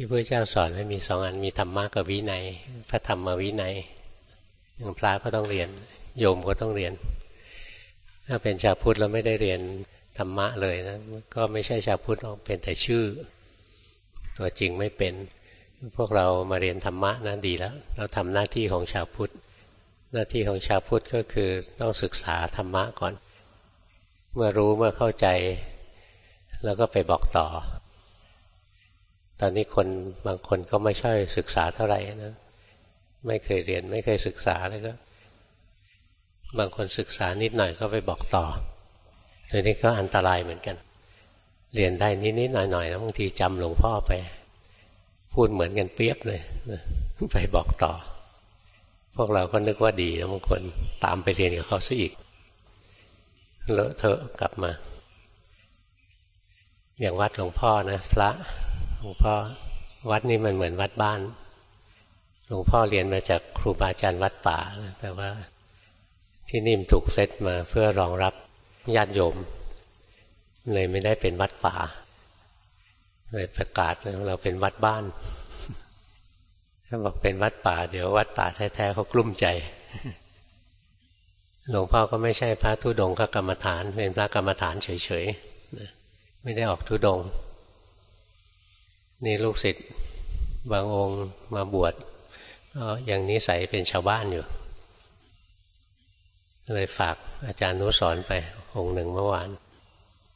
ที่พระเจ้าสอนให้มีสองอันมีธรรมะกับวินัย พระธรรมวินัยอย่างพระก็ต้องเรียน โยมก็ต้องเรียน ถ้าเป็นชาวพุทธแล้วไม่ได้เรียนธรรมะเลยนะก็ไม่ใช่ชาวพุทธเป็นแต่ชื่อ ตัวจริงไม่เป็น พวกเรามาเรียนธรรมะนะดีแล้ว เราทำหน้าที่ของชาวพุทธ หน้าที่ของชาวพุทธก็คือต้องศึกษาธรรมะก่อน เมื่อรู้เมื่อเข้าใจ แล้วก็ไปบอกต่อ ตอนนี้คนบางคนก็ไม่ใช่ศึกษาเท่าไหร่นะไม่เคยเรียนไม่เคยศึกษาแล้วก็ บางคนศึกษานิดหน่อยก็ไปบอกต่อตัวนี้ก็อันตรายเหมือนกัน เรียนได้นิดๆหน่อยๆแล้วบางทีจำหลวงพ่อไป พูดเหมือนกันเปียบเลยไปบอกต่อ พวกเราก็นึกว่าดีแล้วบางคนตามไปเรียนกับเขาซะอีกเลอะเทอะกลับมา อย่างวัดหลวงพ่อนะ พระ หลวงพ่อวัดนี้มันเหมือนวัดบ้าน หลวงพ่อเรียนมาจากครูบาอาจารย์วัดป่าแต่ว่าที่นี่มถูกเซตมาเพื่อรองรับญาติโยม เลยไม่ได้เป็นวัดป่า เลยประกาศเราเป็นวัดบ้านถ้าบอกเป็นวัดป่า เดี๋ยววัดป่าแท้ๆเขากลุ้มใจ หลวงพ่อก็ไม่ใช่พระทุดงก็กรรมฐาน เป็นพระกรรมฐานเฉยๆไม่ได้ออกทุดง นี่ลูกศิษย์บางองค์มาบวชก็ยังนิสัยเป็นชาวบ้านอยู่ เลยฝากอาจารย์นุสอนไปองค์หนึ่งเมื่อวาน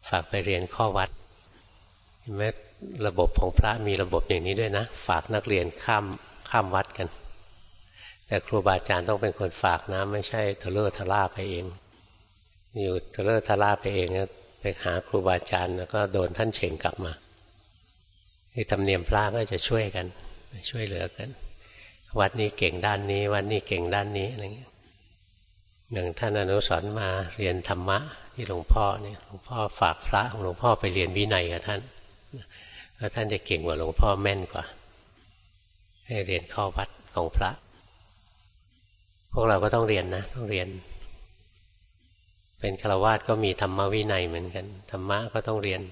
ฝากไปเรียนข้อวัดเห็นไหมระบบของพระมีระบบอย่างนี้ด้วยนะ ฝากนักเรียนข้ามข้ามวัดกัน แต่ครูบาอาจารย์ต้องเป็นคนฝากนะ ไม่ใช่ทะเล่อทะล่าไปเอง อยู่ทะเล่อทะล่าไปเองไปหาครูบาอาจารย์แล้วก็โดนท่านเฉ่งกลับมา ที่ธรรมเนียมพระก็จะช่วยกัน ช่วยเหลือกัน วัดนี้เก่งด้านนี้ วัดนี้เก่งด้านนี้อะไรเงี้ยอย่างท่านอนุสรมาเรียนธรรมะที่หลวงพ่อเนี่ยหลวงพ่อฝากพระของหลวงพ่อไปเรียนวินัยกับท่านแล้วท่านจะเก่งกว่าหลวงพ่อแม่นกว่า ให้เรียนข้อวัดของพระ พวกเราก็ต้องเรียนนะต้องเรียน เป็นฆราวาสก็มีธรรมวินัยเหมือนกันธรรมะก็ต้องเรียน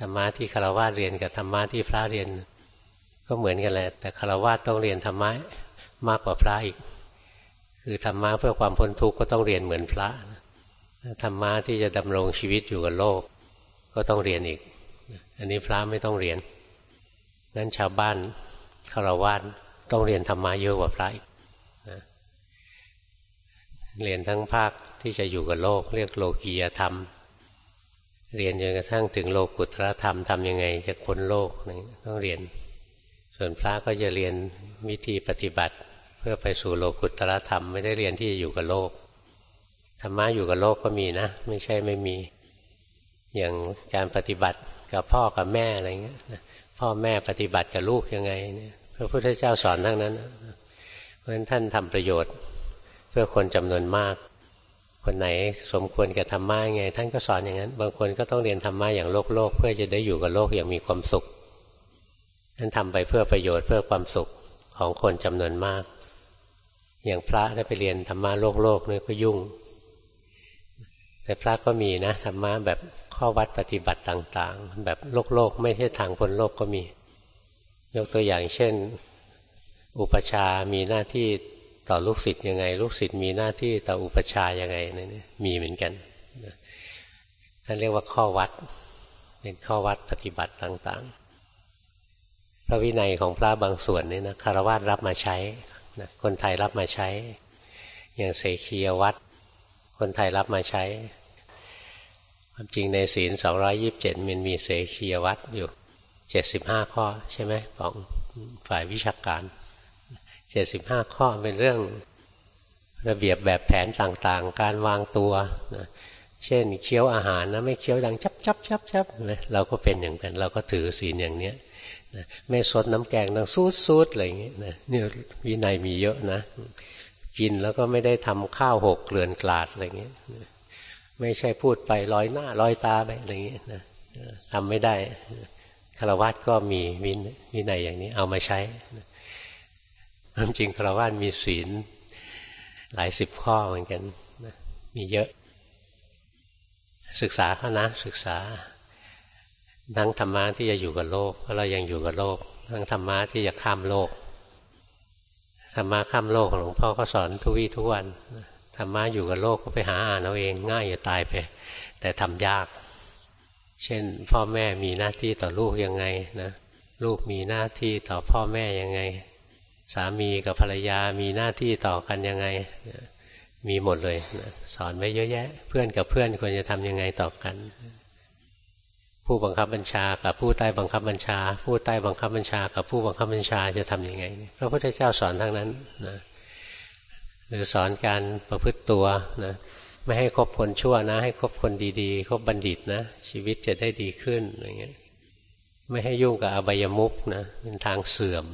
ธรรมะที่ฆรวาสเรียนกับธรรมะที่พระเรียน ก็เหมือนกันแหละ แต่ฆรวาสต้องเรียนธรรมะมากกว่าพระอีก คือธรรมะเพื่อความพ้นทุกข์ก็ต้องเรียนเหมือนพระธรรมะที่จะดำรงชีวิตอยู่กับโลก ก็ต้องเรียนอีก อันนี้พระไม่ต้องเรียนงั้นชาวบ้านคารวะต้องเรียนธรรมะเยอะกว่าพระอีกนะเรียนทั้งภาคที่จะอยู่กับโลก เรียกโลกียธรรม เรียนจนกระทั่งถึงโลกุตรธรรมทำยังไงจะพ้นโลกต้องเรียน ส่วนพระก็จะเรียนวิธีปฏิบัติ เพื่อไปสู่โลกุตรธรรมไม่ได้เรียนที่จะอยู่กับโลกธรรมะอยู่กับโลกก็มีนะ ไม่ใช่ไม่มีอย่างการปฏิบัติกับพ่อกับแม่อะไรเงี้ยพ่อแม่ปฏิบัติกับลูกยังไงเนี่ยพระพุทธเจ้าสอนทั้งนั้น เพราะฉะนั้นท่านทำประโยชน์ เพื่อคนจำนวนมาก คนไหนสมควรกับธรรมะไง ท่านก็สอนอย่างนั้น บางคนก็ต้องเรียนธรรมะอย่างโลกโลกเพื่อจะได้อยู่กับโลกอย่างมีความสุขท่านทำไปเพื่อประโยชน์เพื่อความสุขของคนจำนวนมาก อย่างพระถ้าไปเรียนธรรมะโลกโลกนี่ก็ยุ่ง แต่พระก็มีนะธรรมะแบบข้อวัดปฏิบัติต่าง ๆ แบบโลกโลกไม่ใช่ทางพ้นโลกก็มี ยกตัวอย่างเช่น อุปชามีหน้าที่ ต่อลูกศิษย์ยังไง ลูกศิษย์มีหน้าที่ต่ออุปชายังไงนี่มีเหมือนกันท่านเรียกว่าข้อวัด เป็นข้อวัดปฏิบัติต่างๆ พระวินัยของพระบางส่วนนี่นะคารวะรับมาใช้นะคนไทยรับมาใช้ อย่างเสขียวัด คนไทยรับมาใช้ ความจริงในศีลสองยิบเจ็ดมันมีเสขียวัดอยู่เจ็ดสิบห้าข้อใช่ไหมของฝ่ายวิชาการ เจ็ดสิบห้าข้อเป็นเรื่องระเบียบแบบแผนต่างๆ การวางตัวนะเช่นเคี้ยวอาหารนะไม่เคี้ยวดังจับจับจับจับเราก็เป็นอย่างนั้นเราก็ถือศีลอย่างเนี้ยไม่สดน้ำแกงต้องซูดซูดอะไรอย่างเงี้ยนะนี่วินัยมีเยอะนะ กินแล้วก็ไม่ได้ทำข้าวหกเกลื่อนกลาดอะไรเงี้ยไม่ใช่พูดไปลอยหน้าลอยตาไปอะไรเงี้ยนะทำไม่ได้คารวะก็มีวินวินัยอย่างนี้เอามาใช้ ความจริงคารวะมีศีล หลายสิบข้อเหมือนกันมีเยอะ ศึกษาเขานะ ศึกษา ทั้งธรรมะที่จะอยู่กับโลกเพราะเรายังอยู่กับโลก ทั้งธรรมะที่จะข้ามโลกธรรมะข้ามโลกของหลวงพ่อก็สอนทุกวี่ทุกวันธรรมะอยู่กับโลกก็ไปหาอ่านเอาเองง่ายอย่าตายไป แต่ทำยาก เช่น พ่อแม่มีหน้าที่ต่อลูกยังไงนะลูกมีหน้าที่ต่อพ่อแม่ยังไง สามีกับภรรยามีหน้าที่ต่อกันยังไง มีหมดเลยนะสอนไว้เยอะแยะ เพื่อนกับเพื่อนควรจะทำยังไงต่อกัน ผู้บังคับบัญชากับผู้ใต้บังคับบัญชา ผู้ใต้บังคับบัญชา กับผู้บังคับบัญชาจะทํำยังไงพระพุทธเจ้าสอนทั้งนั้นนะหรือสอนการประพฤติตัวนะไม่ให้คบคนชั่วนะ ให้คบคนดีๆคบบัณฑิตนะ ชีวิตจะได้ดีขึ้นอะไรเงี้ยไม่ให้ยุ่งกับอบายมุกนะเป็นทางเสื่อม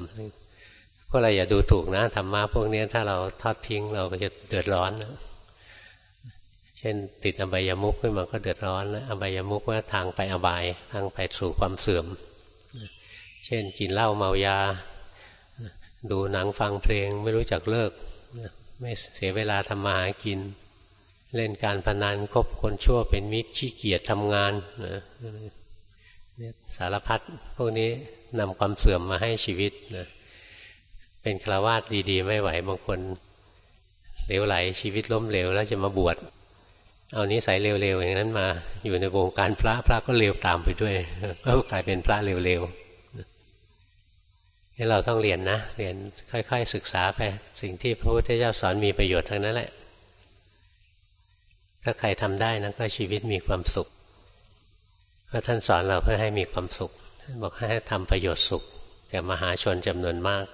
พวกเราอย่าดูถูกนะธรรมะพวกนี้ถ้าเราทอดทิ้งเราก็จะเดือดร้อนนะเช่น ติดอบายามุกขึ้นมาก็เดือดร้อนแล้วอบายามุกว่าทางไปอบายทางไปสู่ความเสื่อม เช่นกินเหล้าเมายา ดูหนังฟังเพลงไม่รู้จักเลิก ไม่เสียเวลาทำมาหากิน เล่นการพนันคบคนชั่วเป็นมิตรขี้เกียจทำงานนะสารพัดพวกนี้นำความเสื่อมมาให้ชีวิตนะ เป็นคราวาสดี ๆ ไม่ไหวบางคนเหลวไหล ชีวิตล้มเหลวแล้วจะมาบวชเอานิสัยเร็วๆอย่างนั้นมา อยู่ในวงการพระพระก็เร็วตามไปด้วยก็กลายเป็นพระเร็วๆนี่เราต้องเรียนนะเรียนค่อย ๆ ศึกษาไปสิ่งที่พระพุทธเจ้าสอนมีประโยชน์ทั้งนั้นแหละ ถ้าใครทำได้นะก็ชีวิตมีความสุขเพราะท่านสอนเราเพื่อให้มีความสุขท่านบอกให้ทำประโยชน์สุขแก่มหาชนจำนวนมาก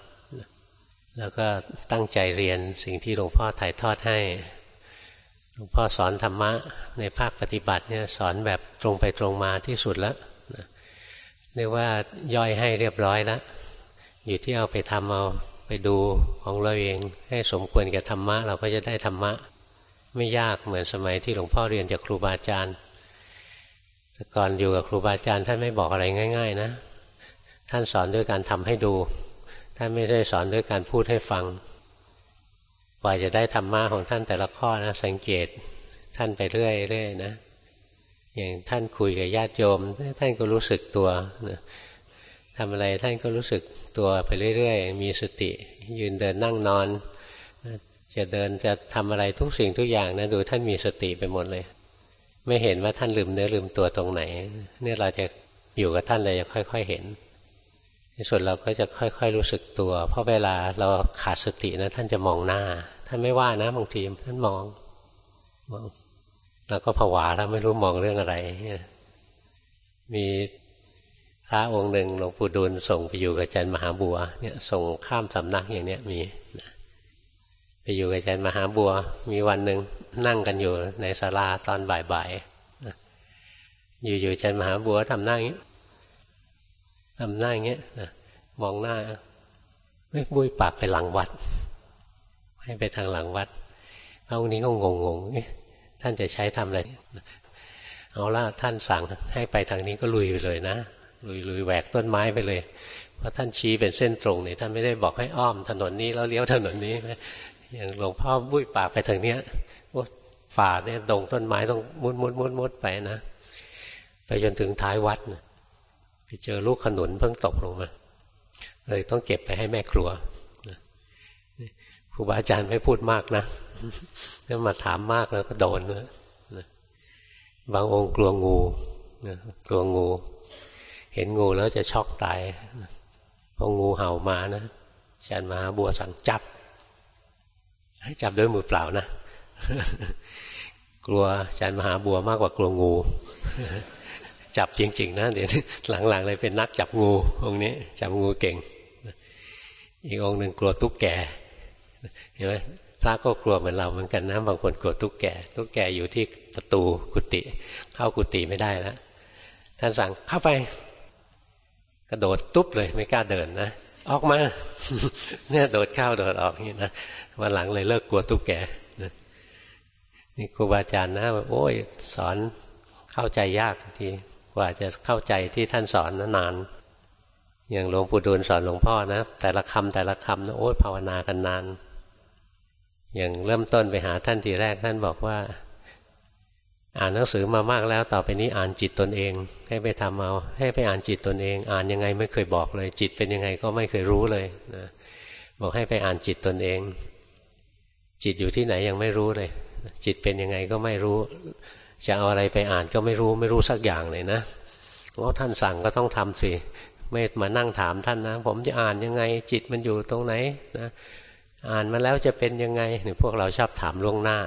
แล้วก็ตั้งใจเรียนสิ่งที่หลวงพ่อถ่ายทอดให้ หลวงพ่อสอนธรรมะในภาคปฏิบัติเนี่ยสอนแบบตรงไปตรงมาที่สุดแล้วเรียกว่าย่อยให้เรียบร้อยแล้ว อยู่ที่เอาไปทำเอาไปดูของเราเองให้สมควรแก่ธรรมะ เราก็จะได้ธรรมะ ไม่ยากเหมือนสมัยที่หลวงพ่อเรียนจากครูบาอาจารย์แต่ก่อนอยู่กับครูบาอาจารย์ท่านไม่บอกอะไรง่าย ๆ นะ ท่านสอนด้วยการทำให้ดู ท่านไม่ได้สอนด้วยการพูดให้ฟังกว่าจะได้ธรรมะของท่านแต่ละข้อนะ สังเกตท่านไปเรื่อยๆนะ อย่างท่านคุยกับญาติโยม ท่านก็รู้สึกตัวนะทำอะไรท่านก็รู้สึกตัวไปเรื่อยๆ มีสติ ยืนเดินนั่งนอน จะเดินจะทำอะไรทุกสิ่งทุกอย่างนะดูท่านมีสติไปหมดเลย ไม่เห็นว่าท่านลืมเนื้อลืมตัวตรงไหน เนี่ยเราจะอยู่กับท่านเราจะค่อย ๆ เห็น ในส่วนเราก็จะค่อยๆรู้สึกตัว เพราะเวลาเราขาดสตินะท่านจะมองหน้า ท่านไม่ว่านะบางทีท่านมองมองเราก็ผวาแล้วไม่รู้มองเรื่องอะไร มีพระองค์หนึ่งหลวงปู่ดูลส่งไปอยู่กับอาจารย์มหาบัว เนี่ย ส่งข้ามสำนักอย่างเนี้ยมีไปอยู่กับอาจารย์มหาบัว มีวันหนึ่งนั่งกันอยู่ในศาลาตอนบ่ายๆอยู่ๆอาจารย์มหาบัวทำหน้าอย่างนี้ ทำหน้าอย่างเงี้ยนะมองหน้าเฮ้ยบุ้ยปากไปหลังวัด ให้ไปทางหลังวัดพระองค์นี้ก็งงงท่านจะใช้ทำอะไรเอาละท่านสั่งให้ไปทางนี้ก็ลุยไปเลยนะลุยลุยแหวกต้นไม้ไปเลย เพราะท่านชี้เป็นเส้นตรงเนี่ยท่านไม่ได้บอกให้อ้อมถนนนี้แล้วเลี้ยวถนนนี้อย่างหลวงพ่อบุ้ยปากไปทางเนี้ยโอฝ่าเนี่ยดงต้นไม้ต้องมุดมุดมุดมุดไปนะไปจนถึงท้ายวัดนะ ไปเจอลูกขนุนเพิ่งตกลงมาเลยต้องเก็บไปให้แม่ครัวครูบาอาจารย์ไม่พูดมากนะถ้ามาถามมากแล้วก็โดนนะบางองค์กลัวงูกลัวงู เห็นงูแล้วจะช็อกตายพองูเห่ามานะอาจารย์มหาบัวสั่งจับ ให้จับด้วยมือเปล่านะ กลัวอาจารย์มหาบัวมากกว่ากลัวงู จับจริง ๆ นะเดี๋ยวหลังๆเลยเป็นนักจับงูองค์นี้ จับงูเก่ง อีกองค์หนึ่งกลัวตุ๊กแกเห็นไหมพระก็กลัวเหมือนเราเหมือนกันนะบางคนกลัวตุ๊กแกตุ๊กแกอยู่ที่ประตูกุฏิเข้ากุฏิไม่ได้แล้วท่านสั่งเข้าไป กระโดดตุ๊บเลยไม่กล้าเดินนะออกมาเนี่ยโดดเข้าโดดออกนี่นะวันหลังเลยเลิกกลัวตุ๊กแกนี่ครูบาอาจารย์นะโอ้ยสอนเข้าใจยากที กว่าจะเข้าใจที่ท่านสอนนาน อย่างหลวงปู่ดูลสอนหลวงพ่อนะแต่ละคำแต่ละคำนะโอ้ยภาวนากันนาน อย่างเริ่มต้นไปหาท่านทีแรกท่านบอกว่า อ่านหนังสือมามากแล้วต่อไปนี้อ่านจิตตนเอง ให้ไปทำเอาให้ไปอ่านจิตตนเอง อ่านยังไงไม่เคยบอกเลย จิตเป็นยังไงก็ไม่เคยรู้เลยนะบอกให้ไปอ่านจิตตนเอง จิตอยู่ที่ไหนยังไม่รู้เลย จิตเป็นยังไงก็ไม่รู้ จะเอาอะไรไปอ่านก็ไม่รู้ไม่รู้สักอย่างเลยนะเพราะท่านสั่งก็ต้องทำสิไม่มานั่งถามท่านนะ ผมจะอ่านยังไงจิตมันอยู่ตรงไหนนะอ่านมาแล้วจะเป็นยังไงเนี่ยพวกเราชอบถามล่วงหน้า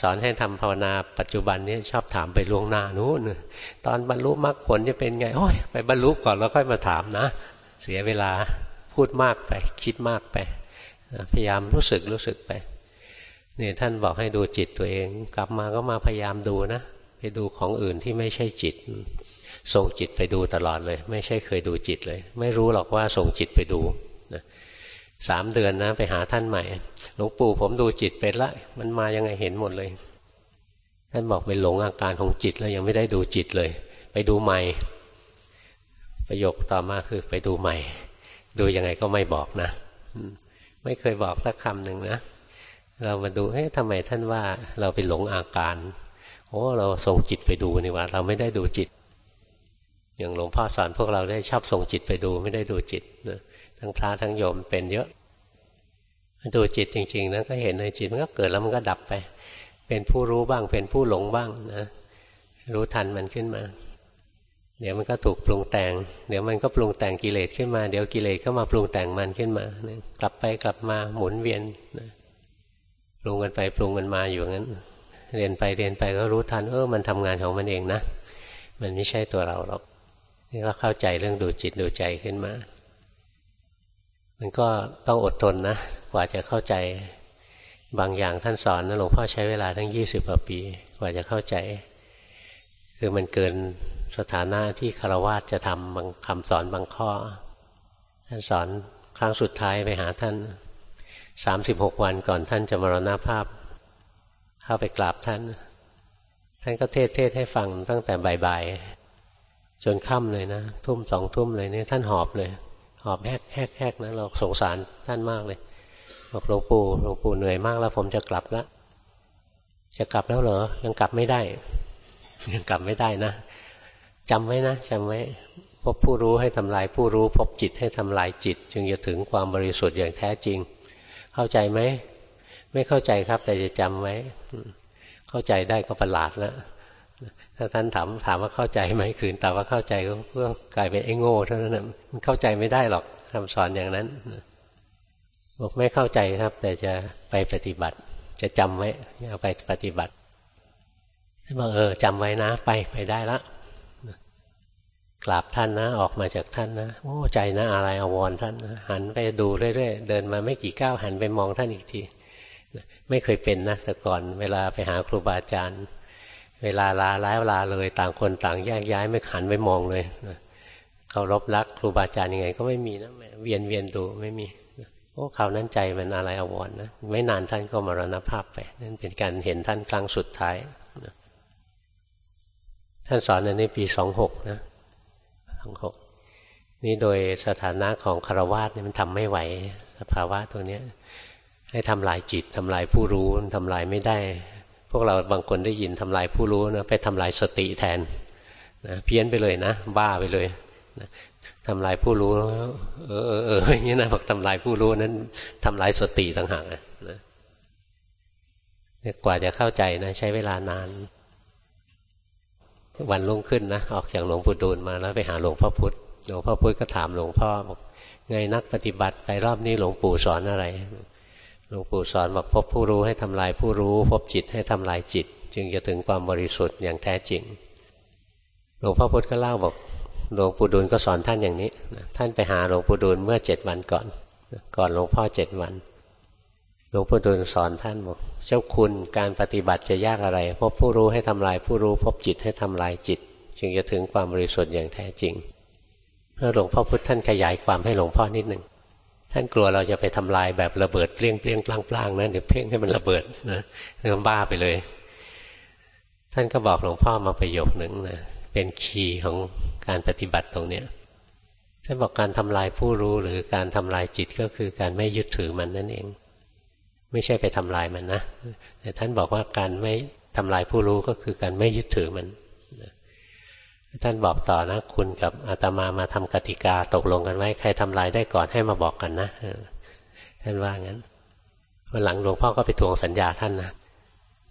สอนให้ทำภาวนาปัจจุบันนี้ชอบถามไปล่วงหน้านู้นตอนบรรลุมรรคผลจะเป็นไงโอ้ยไปบรรลุก่อนแล้วค่อยมาถามนะ เสียเวลาพูดมากไป คิดมากไป พยายามรู้สึกรู้สึกไป นี่ยท่านบอกให้ดูจิตตัวเอง กลับมาก็มาพยายามดูนะ ไปดูของอื่นที่ไม่ใช่จิต ส่งจิตไปดูตลอดเลย ไม่ใช่เคยดูจิตเลย ไม่รู้หรอกว่าส่งจิตไปดูนะสามเดือนนะ ไปหาท่านใหม่ หลวงปู่ผมดูจิตเป็นละ มันมายังไงเห็นหมดเลย ท่านบอกไปหลงอาการของจิตแล้วยังไม่ได้ดูจิตเลย ไปดูใหม่ ประโยคต่อมาคือไปดูใหม่ ดูยังไงก็ไม่บอกนะ ไม่เคยบอกสักคำหนึ่งนะ เรามาดูเฮ้ยทำไมท่านว่า เราไปหลงอาการโอ้เราส่งจิตไปดูนี่ว่า เราไม่ได้ดูจิต อย่างหลวงพ่อสอนพวกเราได้ชอบส่งจิตไปดูไม่ได้ดูจิตนะทั้งพระทั้งโยมเป็นเยอะ ดูจิตจริงๆนะก็เห็นในจิตมันก็เกิดแล้วมันก็ดับไป เป็นผู้รู้บ้าง เป็นผู้หลงบ้างนะรู้ทันมันขึ้นมา เดี๋ยวมันก็ถูกปรุงแต่ง เดี๋ยวมันก็ปรุงแต่งกิเลสขึ้นมา เดี๋ยวกิเลสก็มาปรุงแต่งมันขึ้นมา กลับไปกลับมาหมุนเวียนนะ รุงกันไปปรุงกันมาอยู่งั้น เรียนไปเรียนไปก็รู้ทันเออมันทำงานของมันเองนะ มันไม่ใช่ตัวเราหรอกนี่เราเข้าใจเรื่องดูจิตดูใจขึ้นมา มันก็ต้องอดทนนะกว่าจะเข้าใจบางอย่างท่านสอนนะหลวงพ่อใช้เวลาทั้งยี่สิบกว่าปี กว่าจะเข้าใจ คือมันเกินสถานะที่คารวะจะทำบางคำสอนบางข้อ ท่านสอนครั้งสุดท้ายไปหาท่าน สามสิบหกวันก่อนท่านจะมรณาภาพ เข้าไปกราบท่าน ท่านก็เทศเทศให้ฟังตั้งแต่บ่ายๆจนค่ำเลยนะ ทุ่มสองทุ่มเลยเนี่ยท่านหอบเลย หอบแฮกแฮกแฮกนะเราสงสารท่านมากเลยบอกหลวงปู่หลวงปู่เหนื่อยมากแล้ว ผมจะกลับล้วจะกลับแล้วเหรอ ยังกลับไม่ได้ ยังกลับไม่ได้นะจำไว้นะจำไว้พบผู้รู้ให้ทำลายผู้รู้ พบจิตให้ทำลายจิต จึงจะถึงความบริสุทธิ์อย่างแท้จริง เข้าใจไหมไม่เข้าใจครับ แต่จะจำไว้เข้าใจได้ก็ประหลาดแล้วถ้าท่านถามถามว่าเข้าใจไหมคืนแต่ว่าเข้าใจก็เพื่อกลายเป็นไอ้โง่เท่านั้นมันเข้าใจไม่ได้หรอกคำสอนอย่างนั้นบอกไม่เข้าใจครับ แต่จะไปปฏิบัติ จะจำไว้เอาไปปฏิบัติท่านบอกเออจำไว้นะ ไปไปได้ละ กราบท่านนะ ออกมาจากท่านนะโอ้ใจนะอะไรอววรท่านนะหันไปดูเรื่อยๆเดินมาไม่กี่ก้าวหันไปมองท่านอีกทีไม่เคยเป็นนะแต่ก่อนเวลาไปหาครูบาอาจารย์ เวลาลาแล้วลาเลย ต่างคนต่างแยกย้ายไม่หันไปมองเลยเคารพรักครูบาอาจารย์ยังไง ก็ไม่มีนะเวียนเวียนดูไม่มีโอ้ข่าวนั้นใจมันอะไรอววรนะไม่นานท่านก็มรณภาพไปนั่นเป็นการเห็นท่านครั้งสุดท้ายท่านสอนในนี้ปีสองหกนะ สองหกนี่โดยสถานะของคารวาสเนี่ยมันทำไม่ไหว สภาวะตรงนี้ให้ทำลายจิตทำลายผู้รู้ทำลายไม่ได้ พวกเราบางคนได้ยินทำลายผู้รู้นะไปทำลายสติแทนนะเพี้ยนไปเลยนะ บ้าไปเลยนะทำลายผู้รู้ เออเออเอออย่างนี้นะบอกทำลายผู้รู้นั้นทำลายสติต่างหากนะกว่าจะเข้าใจนะ ใช้เวลานาน วันรุ่งขึ้นนะออกจากหลวงปู่ดูลมาแล้วไปหาหลวงพ่อพุธหลวงพ่อพุธก็ถามหลวงพ่อบอกไงนักปฏิบัติไปรอบนี้หลวงปู่สอนอะไรหลวงปู่สอนบอกพบผู้รู้ให้ทำลายผู้รู้ พบจิตให้ทำลายจิต จึงจะถึงความบริสุทธิ์อย่างแท้จริง หลวงพ่อพุธก็เล่าบอกหลวงปู่ดูลก็สอนท่านอย่างนี้ท่านไปหาหลวงปู่ดูลเมื่อเจ็ดวันก่อน ก่อนหลวงพ่อเจ็ดวัน ลวงปู่ดูลสอนท่านบอกเจ้าคุณการปฏิบัติจะยากอะไรพบผู้รู้ให้ทำลายผู้รู้พบจิตให้ทำลายจิต จึงจะถึงความบริสุทธิ์อย่างแท้จริงเพื่อหลวงพ่อพุธท่านขยายความให้หลวงพ่อนิดหนึ่งท่านกลัวเราจะไปทำลายแบบระเบิดเปรี้ยงเปรี้ยงปลางปลางนะเดี๋ยวเพ่งให้มันระเบิดนะเริ่มบ้าไปเลย ท่านก็บอกหลวงพ่อมาประโยคหนึ่งนะเป็นคีย์ของการปฏิบัติตรงเนี้ยท่านบอกการทำลายผู้รู้หรือการทำลายจิตก็คือการไม่ยึดถือมันนั่นเอง ไม่ใช่ไปทำลายมันนะแต่ท่านบอกว่าการไม่ทำลายผู้รู้ก็คือการไม่ยึดถือมันท่านบอกต่อนะ คุณกับอาตมามาทำกติกาตกลงกันไว้ ใครทำลายได้ก่อนให้มาบอกกันนะท่านว่างั้นวันหลังหลวงพ่อก็ไปทวงสัญญาท่านนะ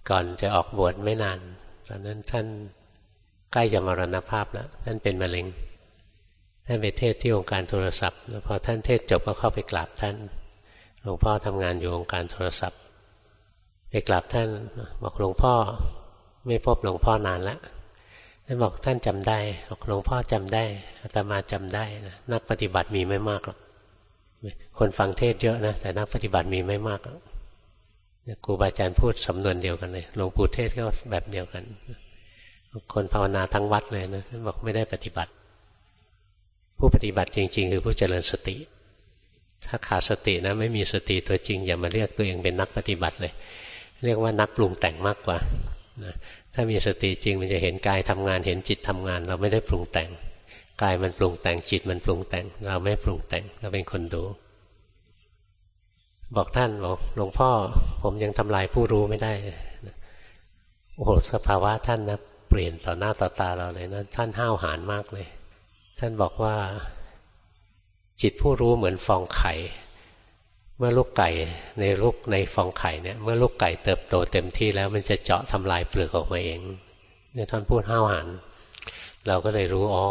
ก่อนจะออกบวชไม่นาน ตอนนั้นท่านใกล้จะมรณภาพแล้วท่านเป็นมะเร็งท่านไปเทศที่องค์การโทรศัพท์แล้วพอท่านเทศจบก็เข้าไปกราบท่าน หลวงพ่อทำงานอยู่องค์การโทรศัพท์ ไปกราบท่านบอกหลวงพ่อไม่พบหลวงพ่อนานแล้วท่านบอกท่านจำได้บอกหลวงพ่อจำได้อาตมาจำได้นะนักปฏิบัติมีไม่มากหรอกคนฟังเทศเยอะนะแต่นักปฏิบัติมีไม่มากหรอกครูบาอาจารย์พูดสำนวนเดียวกันเลยหลวงปู่เทศก็แบบเดียวกัน คนภาวนาทั้งวัดเลยนะท่านบอกไม่ได้ปฏิบัติ ผู้ปฏิบัติจริง ๆ คือผู้เจริญสติ ถ้าขาดสตินะไม่มีสติตัวจริง อย่ามาเรียกตัวเองเป็นนักปฏิบัติเลย เรียกว่านักปรุงแต่งมากกว่านะถ้ามีสติจริงมันจะเห็นกายทำงานเห็นจิตทำงาน เราไม่ได้ปรุงแต่งกายมันปรุงแต่งจิตมันปรุงแต่ง เราไม่ปรุงแต่งเราเป็นคนดู บอกท่านบอกหลวงพ่อ ผมยังทำลายผู้รู้ไม่ได้โอ้โหสภาวะท่านนะเปลี่ยนต่อหน้าต่อตาเราเลยนะท่านห้าวหาญมากเลย ท่านบอกว่า จิตผู้รู้เหมือนฟองไข่ เมื่อลูกไก่ในลูกในฟองไข่เนี่ยเมื่อลูกไก่เติบโตเต็มที่แล้วมันจะเจาะทำลายเปลือกออกมาเองเนี่ยท่านพูดห้าวหันเราก็เลยรู้อ๋อ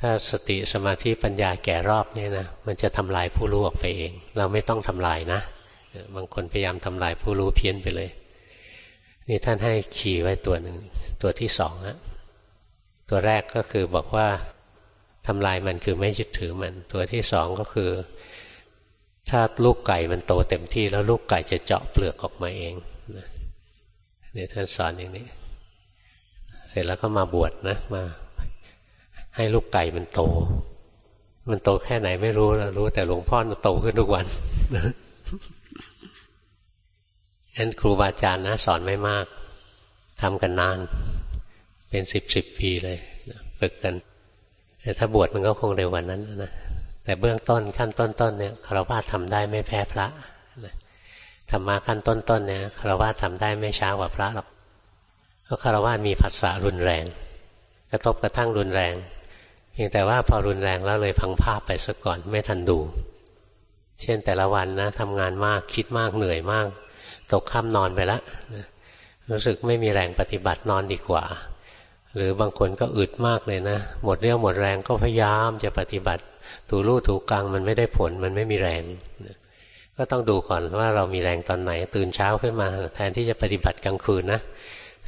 ถ้าสติสมาธิปัญญาแก่รอบเนี่ยนะมันจะทำลายผู้รู้ออกไปเอง เราไม่ต้องทำลายนะบางคนพยายามทำลายผู้รู้เพี้ยนไปเลย นี่ท่านให้ขี่ไว้ตัวหนึ่งตัวที่สองนะตัวแรกก็คือบอกว่า ทำลายมันคือไม่ยึดถือมัน ตัวที่สองก็คือ ถ้าลูกไก่มันโตเต็มที่แล้วลูกไก่จะเจาะเปลือกออกมาเองเนี่ยท่านสอนอย่างนี้ เสร็จแล้วก็มาบวชนะมา ให้ลูกไก่มันโต มันโตแค่ไหนไม่รู้แล้วรู้แต่หลวงพ่อมันโตขึ้นทุกวันนั้นครูบาอาจารย์นะสอนไม่มากทำกันนาน เป็นสิบสิบปีเลยฝึกกัน แต่ถ้าบวชมันก็คงเร็วกว่านั้นนะแต่เบื้องต้นขั้นต้นๆเนี่ยคารวะทำได้ไม่แพ้พระธรรมะขั้นต้นๆเนี่ยคารวะทำได้ไม่ช้ากว่าพระหรอกเพราะคารวะมีผัสสะรุนแรง กระทบกระทั่งรุนแรงเพียงแต่ว่าพอรุนแรงแล้วเลยพังภาพไปซะก่อนไม่ทันดู เช่นแต่ละวันนะทำงานมากคิดมากเหนื่อยมาก ตกค่ำนอนไปแล้วรู้สึกไม่มีแรงปฏิบัตินอนดีกว่า หรือบางคนก็อึดมากเลยนะ หมดเรี่ยวหมดแรงก็พยายามจะปฏิบัติ ถูรูถูกลางมันไม่ได้ผลมันไม่มีแรง ก็ต้องดูก่อนว่าเรามีแรงตอนไหน ตื่นเช้าขึ้นมา แทนที่จะปฏิบัติกลางคืนนะ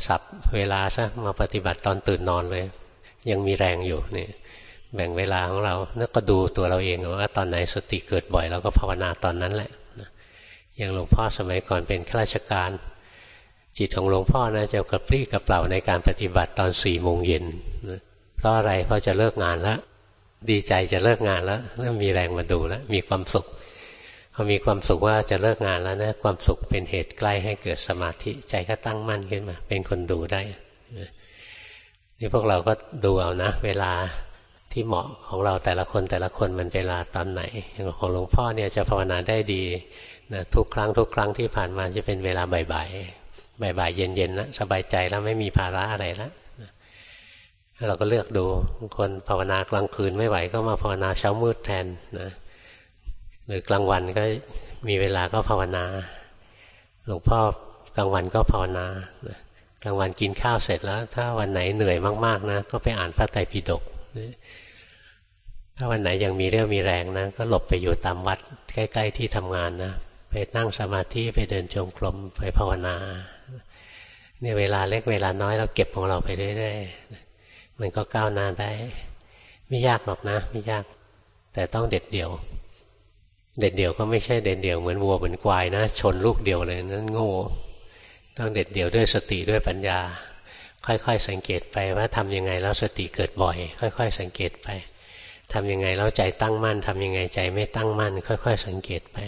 สับเวลาซะมาปฏิบัติตอนตื่นนอนเลย ยังมีแรงอยู่นี่แบ่งเวลาของเราแล้วก็ดูตัวเราเองว่าตอนไหนสติเกิดบ่อยเราก็ภาวนาตอนนั้นแหละอย่างหลวงพ่อสมัยก่อนเป็นข้าราชการ จิตของหลวงพ่อนะจะกระปรี้กระเปล่าในการปฏิบัติตอนสี่โมงเย็นเพราะอะไรเพราะจะเลิกงานแล้วดีใจจะเลิกงานแล้วเริ่มมีแรงมาดูแล้ว มีความสุขพอมีความสุขว่าจะเลิกงานแล้วนะความสุขเป็นเหตุใกล้ให้เกิดสมาธิใจก็ตั้งมั่นขึ้นมา เป็นคนดูได้นี่พวกเราก็ดูเอานะ เวลาที่เหมาะของเราแต่ละคนแต่ละคนมันเวลาตอนไหนอย่างของหลวงพ่อเนี่ยจะภาวนาได้ดีนะทุกครั้งทุกครั้งที่ผ่านมาจะเป็นเวลาบ่าย บ่ายๆเย็นๆนะสบายใจแล้วไม่มีภาระอะไรแล้วเราก็เลือกดูบางคนภาวนากลางคืนไม่ไหวก็มาภาวนาเช้ามืดแทนนะหรือกลางวันก็มีเวลาก็ภาวนา หลวงพ่อกลางวันก็ภาวนา กลางวันกินข้าวเสร็จแล้ว ถ้าวันไหนเหนื่อยมากๆนะก็ไปอ่านพระไตรปิฎกถ้าวันไหนยังมีเรื่องมีแรงนะก็หลบไปอยู่ตามวัดใกล้ ๆ ที่ทำงานนะไปนั่งสมาธิไปเดินจงกรมไปภาวนา เนี่ยเวลาเล็กเวลาน้อยเราเก็บของเราไปเรื่อยๆมันก็ก้าวหน้าได้ ไม่ยากหรอกนะ ไม่ยาก แต่ต้องเด็ดเดี่ยว เด็ดเดี่ยวก็ไม่ใช่เด็ดเดี่ยวเหมือนวัวเหมือนควายนะ ชนลูกเดียวเลยนั่นโง่ต้องเด็ดเดี่ยวด้วยสติด้วยปัญญา ค่อยๆสังเกตไปว่าทำยังไงแล้วสติเกิดบ่อย ค่อย ๆ สังเกตไปทำยังไงแล้วใจตั้งมั่นทำยังไงใจไม่ตั้งมั่น ค่อย ๆ สังเกตไป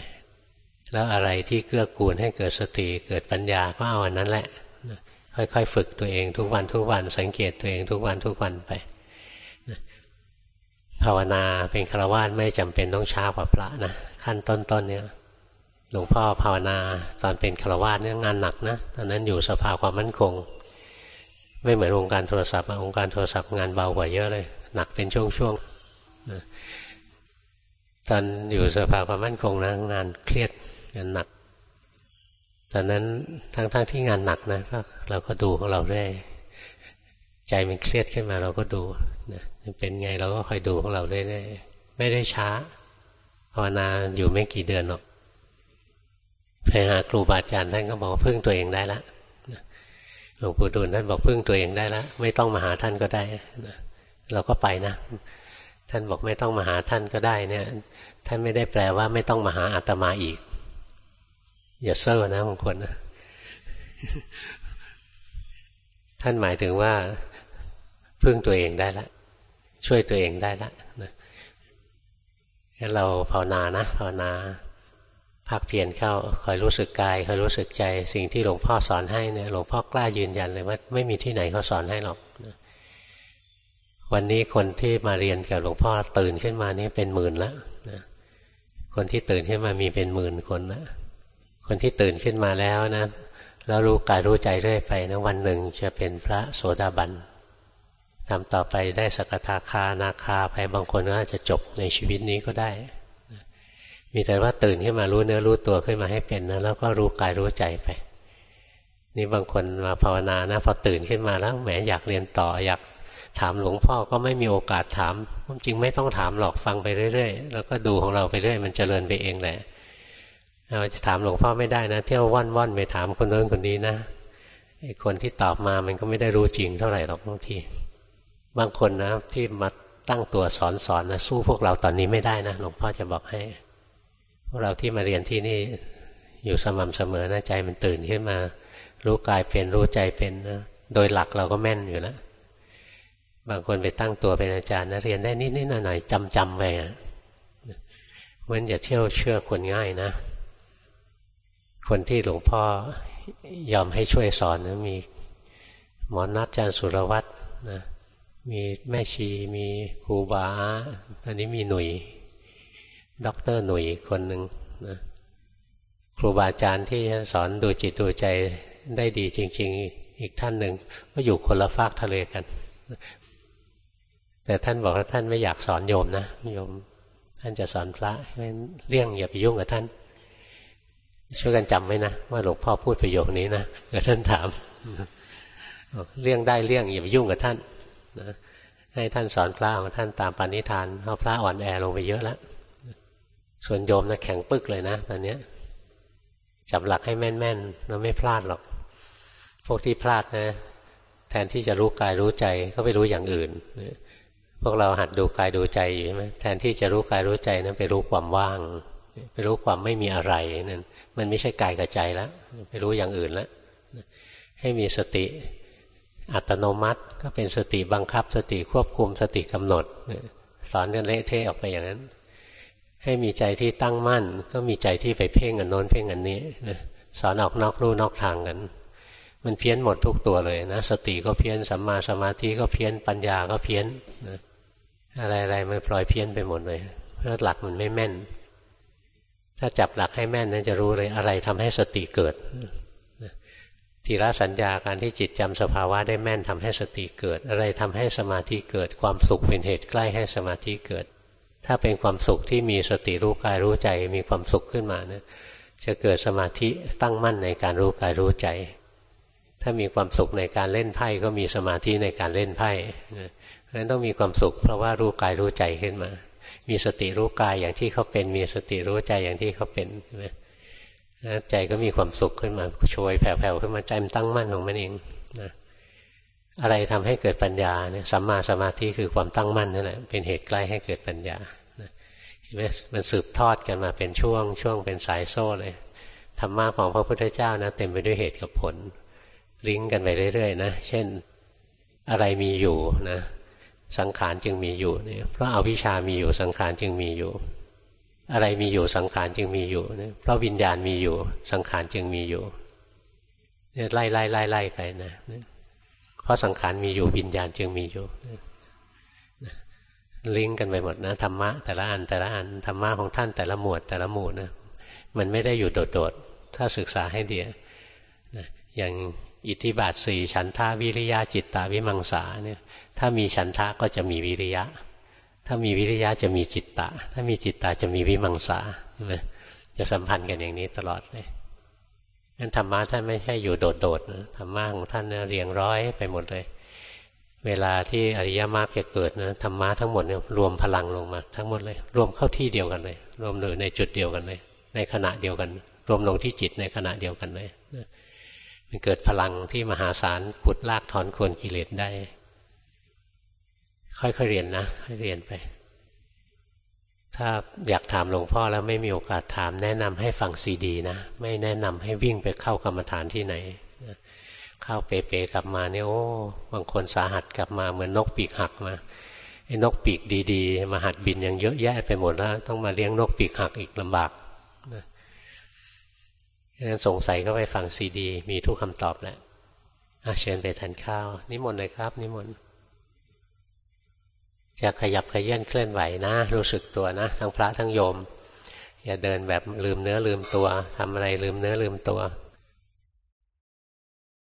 แล้วอะไรที่เกื้อกูลให้เกิดสติเกิดปัญญาก็เอาอันนั้นแหละ ค่อยๆฝึกตัวเองทุกวันทุกวัน สังเกตตัวเองทุกวันทุกวันไปภาวนาเป็นฆราวาสไม่จำเป็นต้องช้ากว่าพระนะขั้นต้นๆเนี่ยหลวงพ่อภาวนาตอนเป็นฆราวาสเนี่ยงานหนักนะตอนนั้นอยู่สภาความมั่นคง ไม่เหมือนวงค์การโทรศัพท์วงค์การโทรศัพท์งานเบากว่าเยอะเลย หนักเป็นช่วงๆตอนอยู่สภาความมั่นคงนะงานเครียดงานหนัก ตอนนั้นทั้งๆทที่งานหนักนะก็เราก็ดูของเราได้ ใจมันเครียดขึ้นมาเราก็ดูนะเป็นไงเราก็คอยดูของเราได้ได้ไม่ได้ช้าภาวนาอยู่ไม่กี่เดือนหรอกไปหาครูบาอาจารย์ท่านก็บอกพึ่งตัวเองได้ละหลวงปู่ดูลท่านบอกพึ่งตัวเองได้แล้วไม่ต้องมาหาท่านก็ได้นะเราก็ไปนะท่านบอกไม่ต้องมาหาท่านก็ได้เนี่ย ท่านไม่ได้แปลว่าไม่ต้องมาหาอาตมาอีก อย่าเซ่อนะบางคนนะท่านหมายถึงว่า พึ่งตัวเองได้แล้วช่วยตัวเองได้แล้วนะงั้นเราภาวนานะภาวนาภาคเพียรเข้าคอยรู้สึกกายคอยรู้สึกใจ สิ่งที่หลวงพ่อสอนให้เนี่ยหลวงพ่อกล้ายืนยันเลยว่าไม่มีที่ไหนเขาสอนให้หรอกนะวันนี้คนที่มาเรียนกับหลวงพ่อตื่นขึ้นมานี่เป็นหมื่นแล้วนะคนที่ตื่นขึ้นมามีเป็นหมื่นคนนะ คนที่ตื่นขึ้นมาแล้วนะแล้วรู้กายรู้ใจเรื่อยไปนะวันหนึ่งจะเป็นพระโสดาบันทำต่อไปได้สกทาคานาคาไปบางคนก็อาจจะจบในชีวิตนี้ก็ได้ มีแต่ว่าตื่นขึ้นมารู้เนื้อรู้ตัวขึ้นมาให้เป็นนะแล้วก็รู้กายรู้ใจไป นี่บางคนมาภาวนานะพอตื่นขึ้นมาแล้วแหมอยากเรียนต่ออยากถามหลวงพ่อก็ไม่มีโอกาสถามจริงไม่ต้องถามหรอกฟังไปเรื่อยๆแล้วก็ดูของเราไปเรื่อยมันจเจริญไปเองแหละ เราจะถามหลวงพ่อไม่ได้นะ เที่ยวว่อนว่อนไปถามคนโน้นคนนี้นะไอ้คนที่ตอบมามันก็ไม่ได้รู้จริงเท่าไหร่หรอกบางทีบางคนนะที่มาตั้งตัวสอนสอนนะสู้พวกเราตอนนี้ไม่ได้นะหลวงพ่อจะบอกให้ พวกเราที่มาเรียนที่นี่อยู่สม่ำเสมอนะใจมันตื่นขึ้นมา รู้กายเป็นรู้ใจเป็นนะโดยหลักเราก็แม่นอยู่แล้วบางคนไปตั้งตัวเป็นอาจารย์นะเรียนได้นิดนิดหน่อยหน่อยจำจำไปอะเพราะอย่าเที่ยวเชื่อคนง่ายนะ คนที่หลวงพ่อยอมให้ช่วยสอนนะมีหมอนัดจารย์สุรวัตรนะมีแม่ชี มีครูบาตอนนี้มีหนุ่ยด็อกเตอร์หนุ่ยคนหนึ่งนะครูบาอาจารย์ที่สอนดูจิตดูใจได้ดีจริง ๆ อีกท่านหนึ่งก็อยู่คนละฟากทะเลกัน แต่ท่านบอกว่าท่านไม่อยากสอนโยมนะโยม ท่านจะสอนพระเพราะฉะนั้นเลี่ยงอย่าไปยุ่งกับท่าน ช่วยกันจำไว้นะว่าหลวงพ่อพูดประโยคนี้นะเกิดท่านถามเลี่ยงได้เลี่ยงอย่าไปยุ่งกับท่านนะให้ท่านสอนพระของท่านตามปณิธานเพราะพระอ่อนแอลงไปเยอะแล้วส่วนโยมนะแข็งปึกเลยนะตอนนี้จับหลักให้แม่นๆแล้วไม่พลาดหรอก พวกที่พลาดนะ แทนที่จะรู้กายรู้ใจก็ไปรู้อย่างอื่นพวกเราหัดดูกายดูใจอยู่ใช่ไหมแทนที่จะรู้กายรู้ใจนั้นไปรู้ความว่าง ไปรู้ความไม่มีอะไรนั่นมันไม่ใช่กายกับใจแล้วไปรู้อย่างอื่นแล้วให้มีสติอัตโนมัติก็เป็นสติบังคับ สติควบคุมสติกำหนดสอนกันเละเทะออกไปอย่างนั้น ให้มีใจที่ตั้งมั่น ก็มีใจที่ไปเพ่งอันโน้นเพ่งอันนี้สอนออกนอกรูนอกทางกัน มันเพี้ยนหมดทุกตัวเลยนะสติก็เพี้ยนสัมมาสมาธิก็เพี้ยนปัญญาก็เพี้ยนอะไรๆมันปล่อยเพี้ยนไปหมดเลยเพราะหลักมันไม่แม่น ถ้าจับหลักให้แม่นนั้นจะรู้เลยอะไรทำให้สติเกิดทีละสัญญาการที่จิตจำสภาวะได้แม่นทำให้สติเกิด อะไรทำให้สมาธิเกิด ความสุขเป็นเหตุใกล้ให้สมาธิเกิด ถ้าเป็นความสุขที่มีสติรู้กายรู้ใจมีความสุขขึ้นมาเนะจะเกิดสมาธิตั้งมั่นในการรู้กายรู้ใจ ถ้ามีความสุขในการเล่นไพ่ก็มีสมาธิในการเล่นไพ่เพราะฉะนั้นต้องมีความสุขเพราะว่ารู้กายรู้ใจขึ้นมา มีสติรู้กายอย่างที่เขาเป็น มีสติรู้ใจอย่างที่เขาเป็นใช่ไหมใจก็มีความสุขขึ้นมาโชยแผ่วๆขึ้นมาใจมันตั้งมั่นของมันเองนะอะไรทำให้เกิดปัญญาเนี่ยสัมมาสมาธิคือความตั้งมั่นนั่นแหละเป็นเหตุใกล้ให้เกิดปัญญาเห็นไหมมันสืบทอดกันมาเป็นช่วง ช่วงเป็นสายโซ่เลยธรรมะของพระพุทธเจ้านะเต็มไปด้วยเหตุกับผล ลิงก์กันไปเรื่อยๆนะ เช่นอะไรมีอยู่นะ สังขารจึงมีอยู่เนี่ยเพราะอาวิชามีอยู่สังขารจึงมีอยู่ อะไรมีอยู่สังขารจึงมีอยู่เนี่ยเพราะวิญญาณมีอยู่ สังขารจึงมีอยู่เนี่ยไล่ไล่ไล่ไล่ไปนะเพราะสังขารมีอยู่วิญญาณจึงมีอยู่ลิงก์กันไปหมดนะธรรมะแต่ละอันแต่ละอันธรรมะของท่านแต่ละหมวดแต่ละหมู่นะมันไม่ได้อยู่โดดๆถ้าศึกษาให้ดีนะอย่างอิทธิบาทสี่ฉันทาวิริยะจิตตาวิมังสาเนี่ย ถ้ามีฉันทะก็จะมีวิริยะ ถ้ามีวิริยะจะมีจิตตะ ถ้ามีจิตตาจะมีวิมังสาจะสัมพันธ์กันอย่างนี้ตลอดเลยงั้นธรรมะท่านไม่ใช่อยู่โดดๆนะธรรมะของท่านเรียงร้อยไปหมดเลย เวลาที่อริยมรรคจะเกิดนะธรรมะทั้งหมดเนี่ยรวมพลังลงมา ทั้งหมดเลย รวมเข้าที่เดียวกันเลย รวมเลยในจุดเดียวกันเลย ในขณะเดียวกัน รวมลงที่จิตในขณะเดียวกันเลยมันเกิดพลังที่มหาศาลขุดลากถอนควรกิเลสได้ ค่อยๆเรียนนะค่อยเรียนไป ถ้าอยากถามหลวงพ่อแล้วไม่มีโอกาสถาม แนะนำให้ฟังซีดีนะไม่แนะนำให้วิ่งไปเข้ากรรมฐานที่ไหนเข้าเป๋ๆกลับมาเนี่ยโอ้บางคนสาหัสกลับมาเหมือนนกปีกหักมาไอ้นกปีกดีๆ มาหัดบินยังเยอะแยะไปหมดแล้ว ต้องมาเลี้ยงนกปีกหักอีกลำบากนะงั้นสงสัยก็ไปฟังซีดี มีทุกคำตอบแหละเชิญไปทานข้าว นิมนต์เลยครับ นิมนต์ จะขยับขยื่นเคลื่อนไหวนะ รู้สึกตัวนะ ทั้งพระทั้งโยม อย่าเดินแบบลืมเนื้อลืมตัวทำอะไรลืมเนื้อลืมตัว